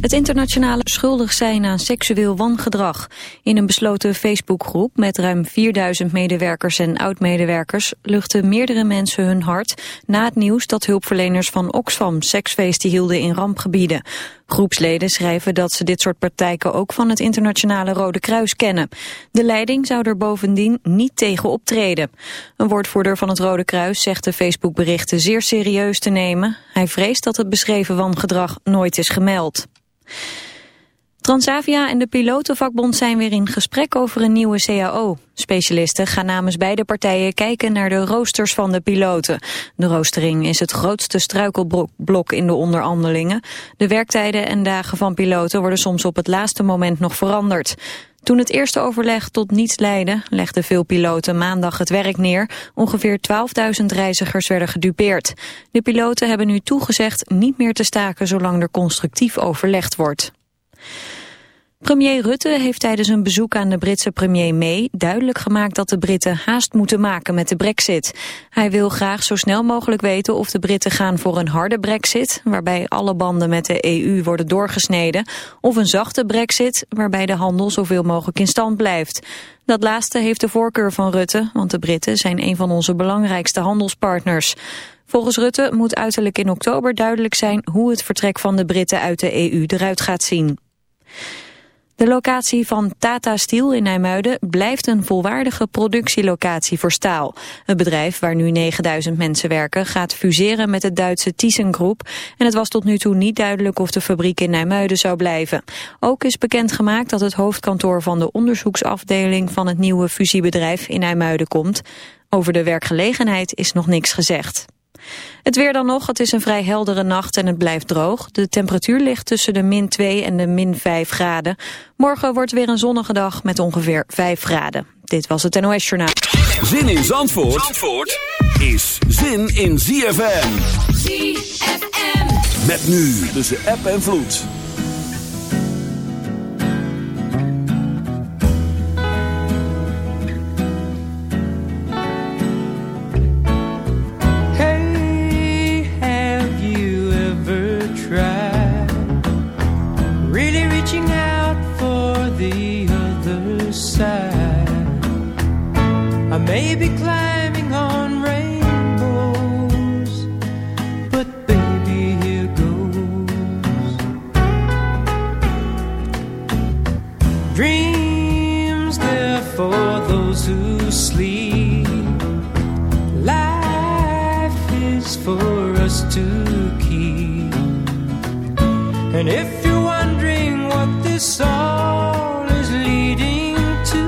Het internationale schuldig zijn aan seksueel wangedrag. In een besloten Facebookgroep met ruim 4000 medewerkers en oud-medewerkers... luchten meerdere mensen hun hart na het nieuws dat hulpverleners van Oxfam seksfeesten hielden in rampgebieden. Groepsleden schrijven dat ze dit soort praktijken ook van het internationale Rode Kruis kennen. De leiding zou er bovendien niet tegen optreden. Een woordvoerder van het Rode Kruis zegt de Facebookberichten zeer serieus te nemen. Hij vreest dat het beschreven wangedrag nooit is gemeld. Transavia en de pilotenvakbond zijn weer in gesprek over een nieuwe CAO. Specialisten gaan namens beide partijen kijken naar de roosters van de piloten. De roostering is het grootste struikelblok in de onderhandelingen. De werktijden en dagen van piloten worden soms op het laatste moment nog veranderd. Toen het eerste overleg tot niets leidde, legden veel piloten maandag het werk neer. Ongeveer 12.000 reizigers werden gedupeerd. De piloten hebben nu toegezegd niet meer te staken zolang er constructief overlegd wordt. Premier Rutte heeft tijdens een bezoek aan de Britse premier May duidelijk gemaakt dat de Britten haast moeten maken met de brexit. Hij wil graag zo snel mogelijk weten of de Britten gaan voor een harde brexit, waarbij alle banden met de EU worden doorgesneden, of een zachte brexit, waarbij de handel zoveel mogelijk in stand blijft. Dat laatste heeft de voorkeur van Rutte, want de Britten zijn een van onze belangrijkste handelspartners. Volgens Rutte moet uiterlijk in oktober duidelijk zijn hoe het vertrek van de Britten uit de EU eruit gaat zien. De locatie van Tata Steel in Nijmuiden blijft een volwaardige productielocatie voor staal. Het bedrijf, waar nu 9000 mensen werken, gaat fuseren met het Duitse ThyssenKrupp. En het was tot nu toe niet duidelijk of de fabriek in Nijmuiden zou blijven. Ook is bekendgemaakt dat het hoofdkantoor van de onderzoeksafdeling van het nieuwe fusiebedrijf in Nijmuiden komt. Over de werkgelegenheid is nog niks gezegd. Het weer dan nog, het is een vrij heldere nacht en het blijft droog. De temperatuur ligt tussen de min 2 en de min 5 graden. Morgen wordt weer een zonnige dag met ongeveer 5 graden. Dit was het NOS Journaal. Zin in Zandvoort, Zandvoort is zin in ZFM. ZFM. Met nu tussen app en vloed. And if you're wondering what this all is leading to,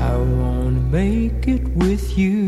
I wanna make it with you.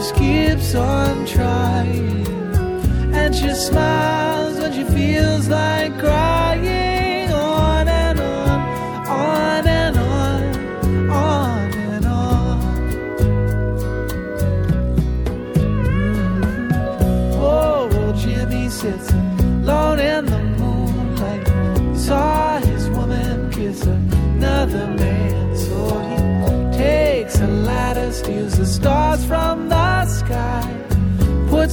just keeps on trying, and she smiles when she feels like crying.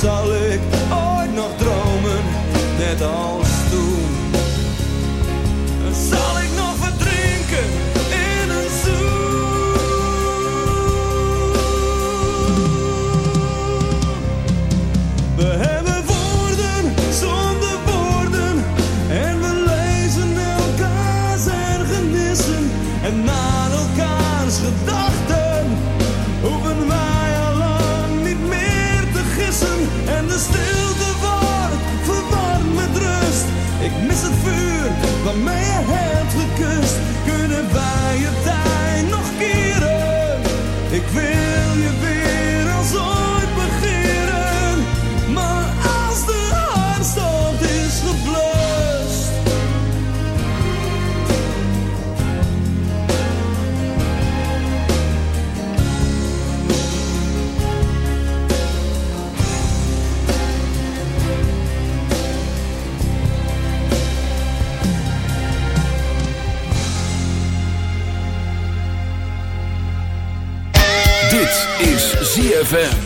Zal ik ooit nog dromen, net als ZFM.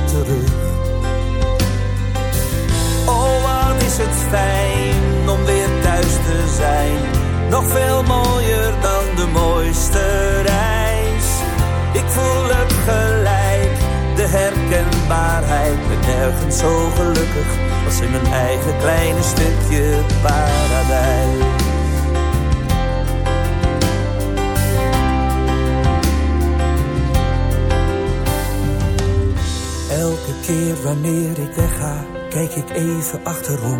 Nog veel mooier dan de mooiste reis. Ik voel het gelijk, de herkenbaarheid. Ben nergens zo gelukkig als in mijn eigen kleine stukje paradijs. Elke keer wanneer ik wegga, kijk ik even achterom.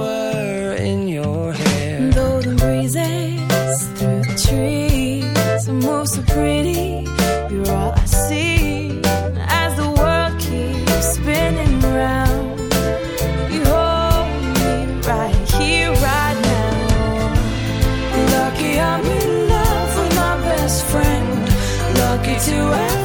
to us.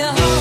Heart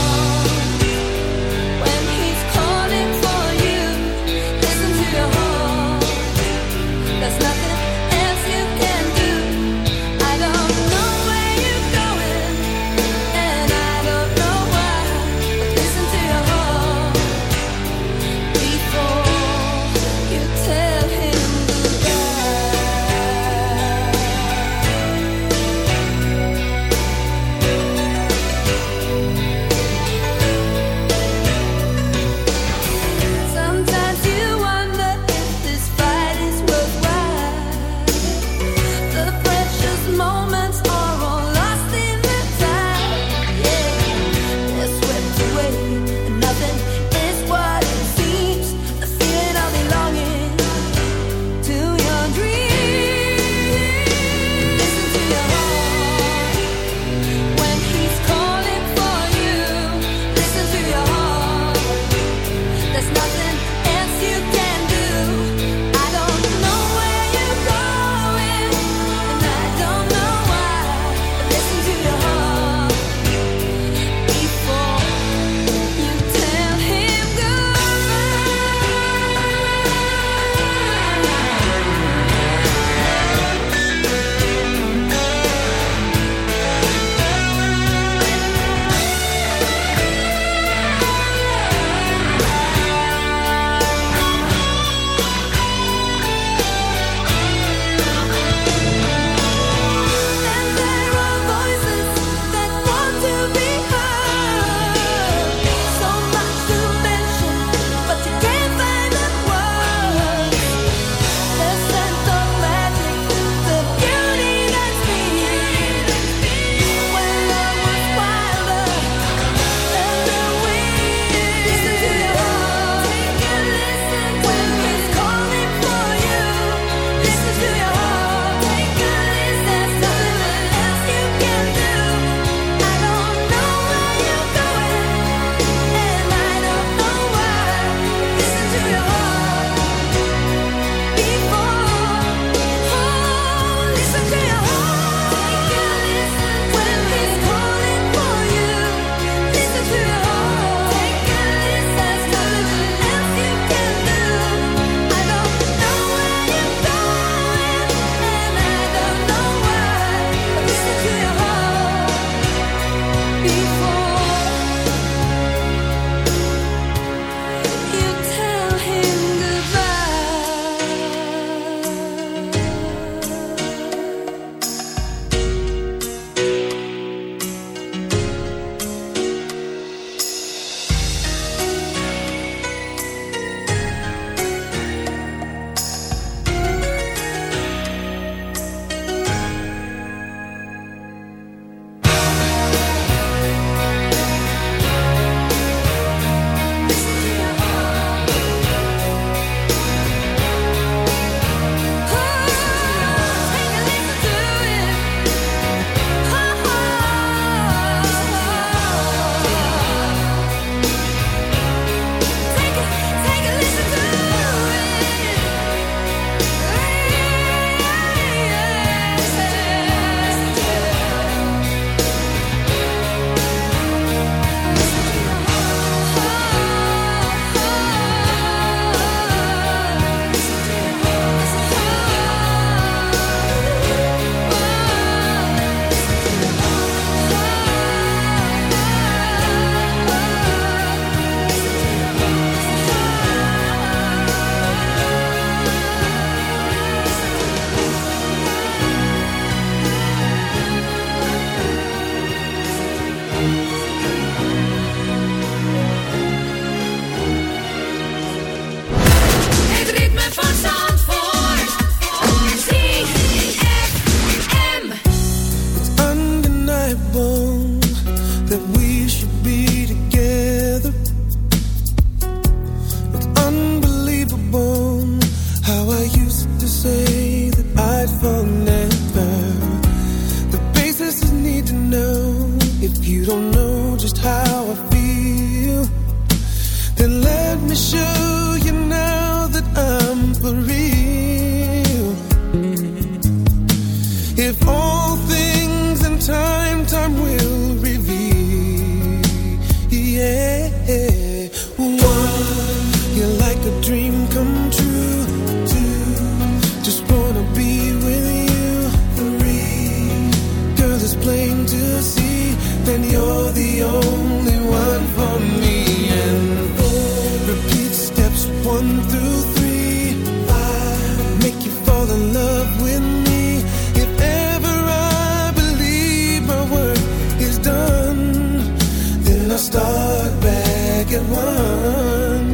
not stuck back at one.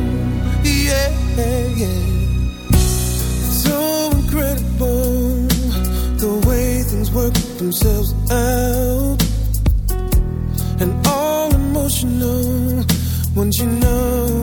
Yeah, yeah. It's so incredible the way things work themselves out, and all emotional once you know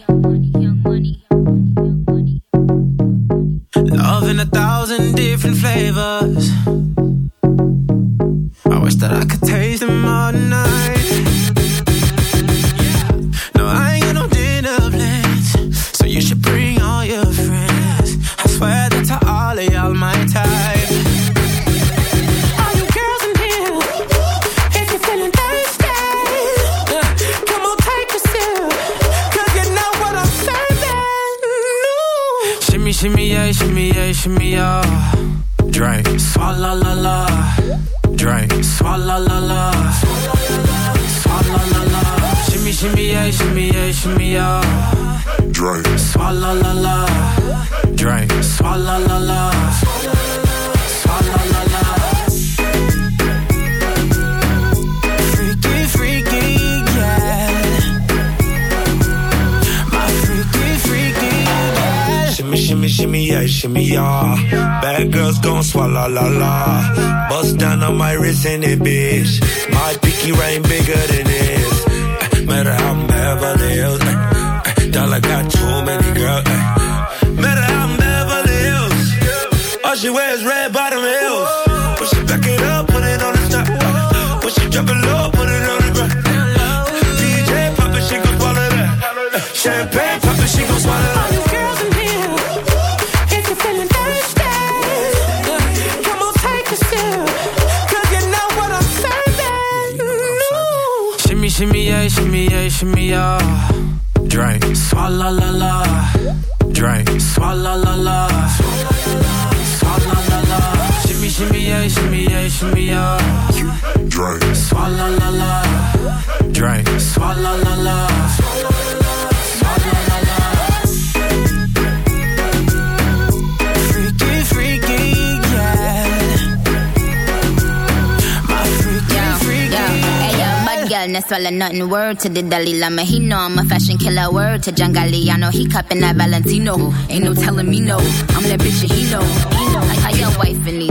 Champagne pop she gon' swallow All you girls in here, if you're feeling thirsty, come on, take a sip. Cause you know what I'm serving. Ooh. Shimmy, shimmy, yeah, shimmy, yeah, shimmy, yeah. Drink, swalla la la. Drink, swalla la la. Swalla. Shimmy, shimmy, yeah, shimmy, yeah, shimmy, yeah. Drink, swalla la la. Drink, swalla la la. All or nothing. Word to the Dalai Lama, he know I'm a fashion killer. Word to John Galliano, he cupping that Valentino. Ain't no telling me no, I'm that bitch and he know. He know. Like how your wife and needs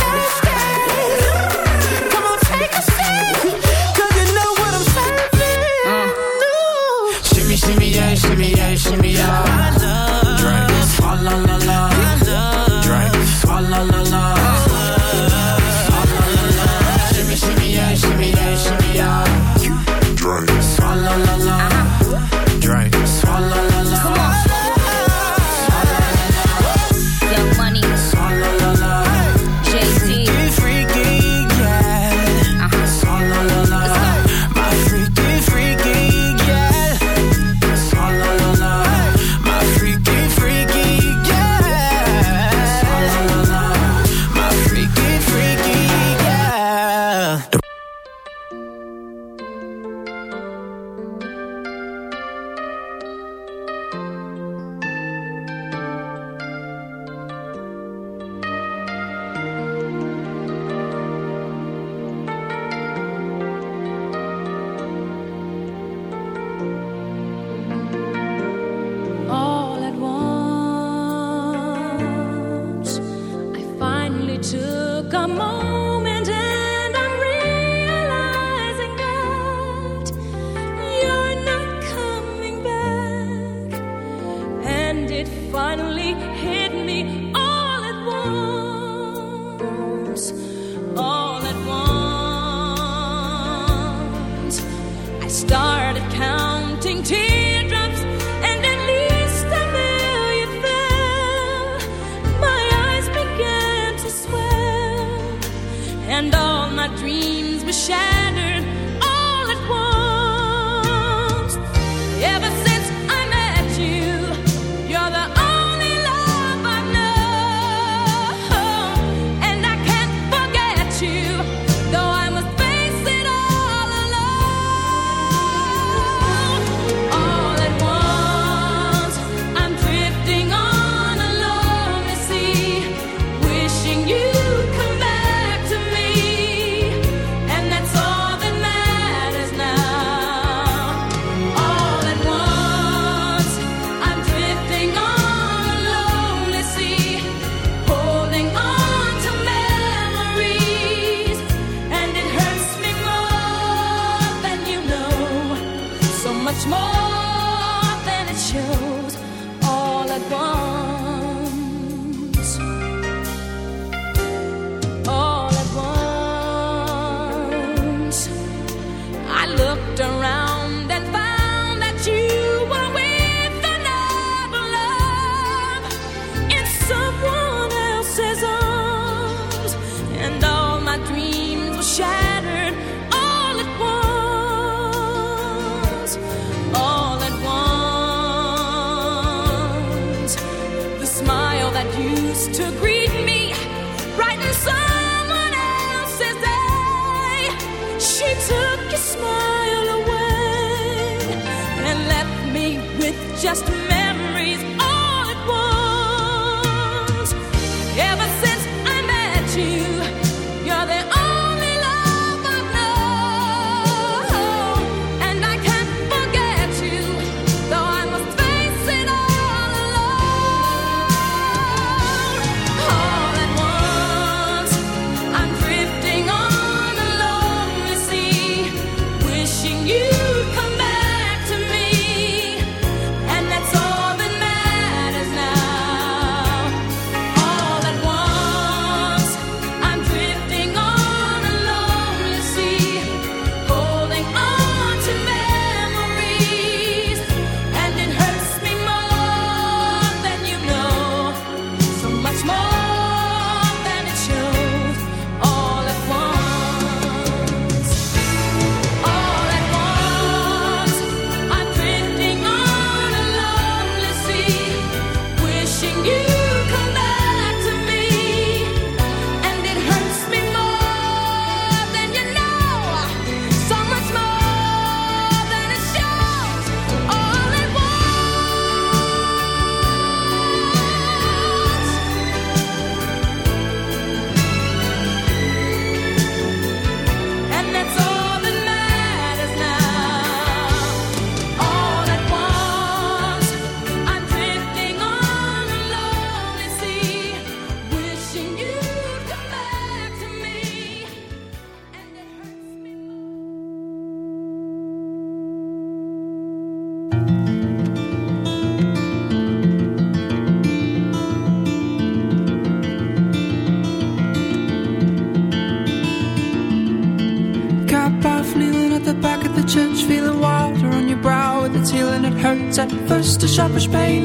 Shimmy, yeah, shimmy, yeah, shimmy, yeah. Drink. Swalla la la la. Drink. Swalla la la. Swalla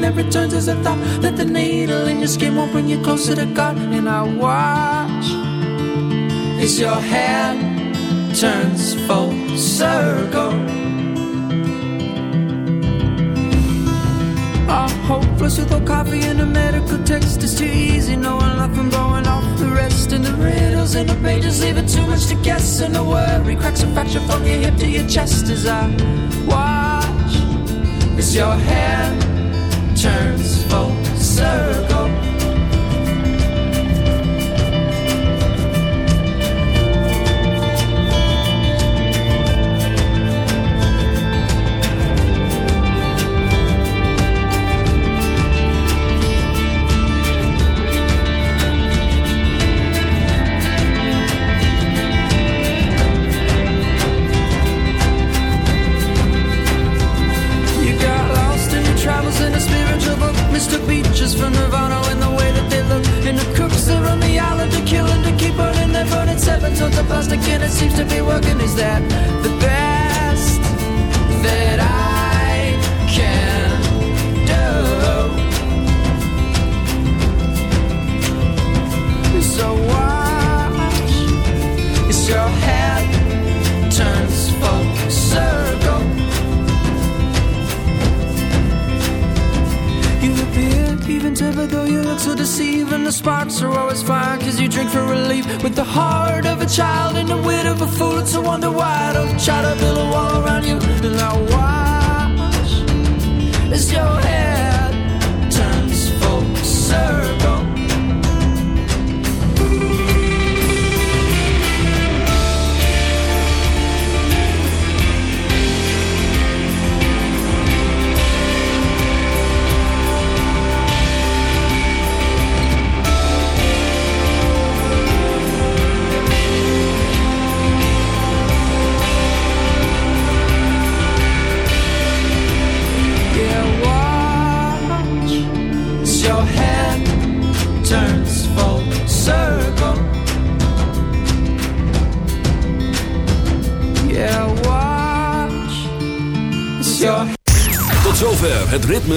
that returns as a thought that the needle in your skin won't bring you closer to God. And I watch as your hand turns full circle. I'm hopeless without coffee and a medical text. It's too easy knowing nothing going off the rest. And the riddles in the pages leaving too much to guess. And the worry cracks a fracture from your hip to your chest as I watch as your hand turns full circle.